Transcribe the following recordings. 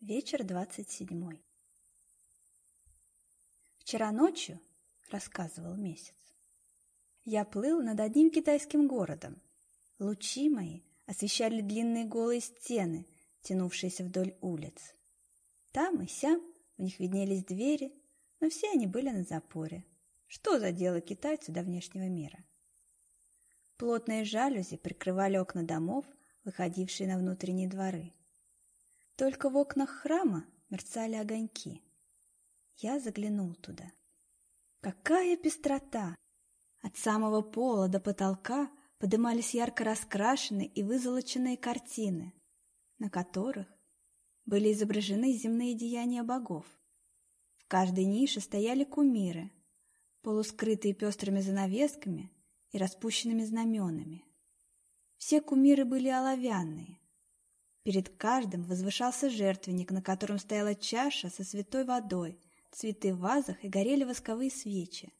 Вечер двадцать седьмой. Вчера ночью, рассказывал месяц, я плыл над одним китайским городом. Лучи мои освещали длинные голые стены, тянувшиеся вдоль улиц. Там и сям в них виднелись двери, но все они были на запоре. Что за дело китайцу до внешнего мира? Плотные жалюзи прикрывали окна домов, выходившие на внутренние дворы. Только в окнах храма мерцали огоньки. Я заглянул туда. Какая пестрота! От самого пола до потолка подымались ярко раскрашенные и вызолоченные картины, на которых были изображены земные деяния богов. В каждой нише стояли кумиры, полускрытые пестрыми занавесками и распущенными знаменами. Все кумиры были оловянные, Перед каждым возвышался жертвенник, на котором стояла чаша со святой водой, цветы в вазах и горели восковые свечи.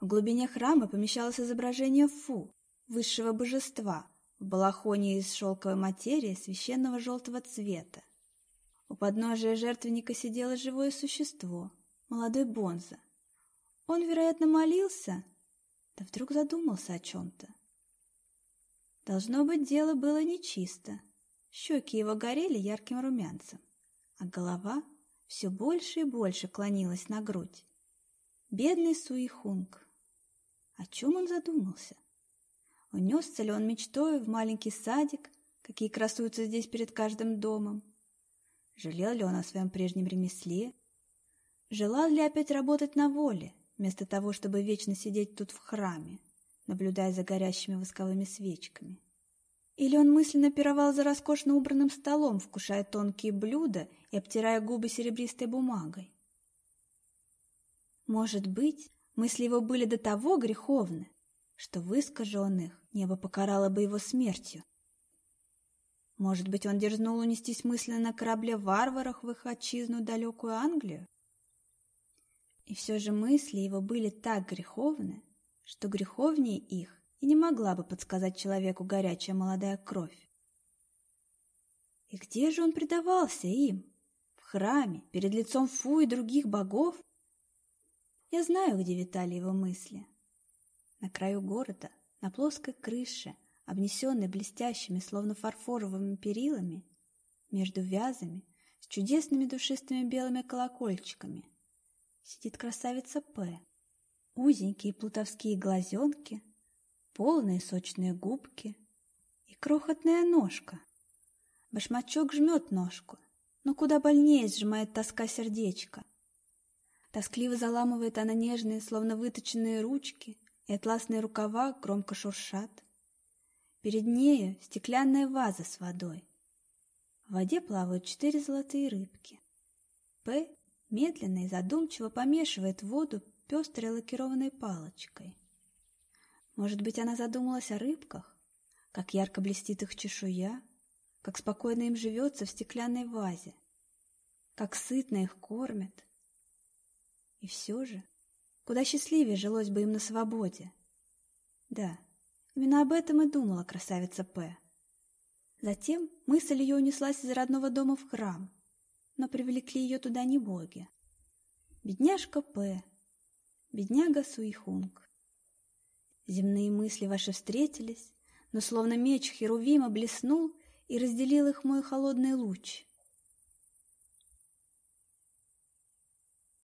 В глубине храма помещалось изображение Фу, высшего божества, в балахоне из шелковой материи священного желтого цвета. У подножия жертвенника сидело живое существо, молодой Бонза. Он, вероятно, молился, да вдруг задумался о чем-то. Должно быть, дело было нечисто. Щеки его горели ярким румянцем, а голова все больше и больше клонилась на грудь. Бедный Суихунг! О чем он задумался? Унесся ли он мечтой в маленький садик, какие красуются здесь перед каждым домом? Жалел ли он о своем прежнем ремесле? Желал ли опять работать на воле, вместо того, чтобы вечно сидеть тут в храме, наблюдая за горящими восковыми свечками? Или он мысленно пировал за роскошно убранным столом, вкушая тонкие блюда и обтирая губы серебристой бумагой? Может быть, мысли его были до того греховны, что, выскажи их, небо покарало бы его смертью. Может быть, он дерзнул унестись мысленно на корабле варварах в их отчизну далекую Англию? И все же мысли его были так греховны, что греховнее их и не могла бы подсказать человеку горячая молодая кровь. И где же он предавался им? В храме, перед лицом Фу и других богов? Я знаю, где витали его мысли. На краю города, на плоской крыше, обнесенной блестящими, словно фарфоровыми перилами, между вязами, с чудесными душистыми белыми колокольчиками, сидит красавица П. Узенькие плутовские глазенки полные сочные губки и крохотная ножка. Башмачок жмет ножку, но куда больнее сжимает тоска сердечко. Тоскливо заламывает она нежные, словно выточенные ручки, и атласные рукава громко шуршат. Перед нею стеклянная ваза с водой. В воде плавают четыре золотые рыбки. П медленно и задумчиво помешивает воду пестрой лакированной палочкой. Может быть, она задумалась о рыбках, как ярко блестит их чешуя, как спокойно им живется в стеклянной вазе, как сытно их кормят. И все же, куда счастливее жилось бы им на свободе. Да, именно об этом и думала красавица П. Затем мысль ее унеслась из родного дома в храм, но привлекли ее туда не боги. Бедняжка П, бедняга Суихунг. Земные мысли ваши встретились, но словно меч Херувима блеснул и разделил их мой холодный луч.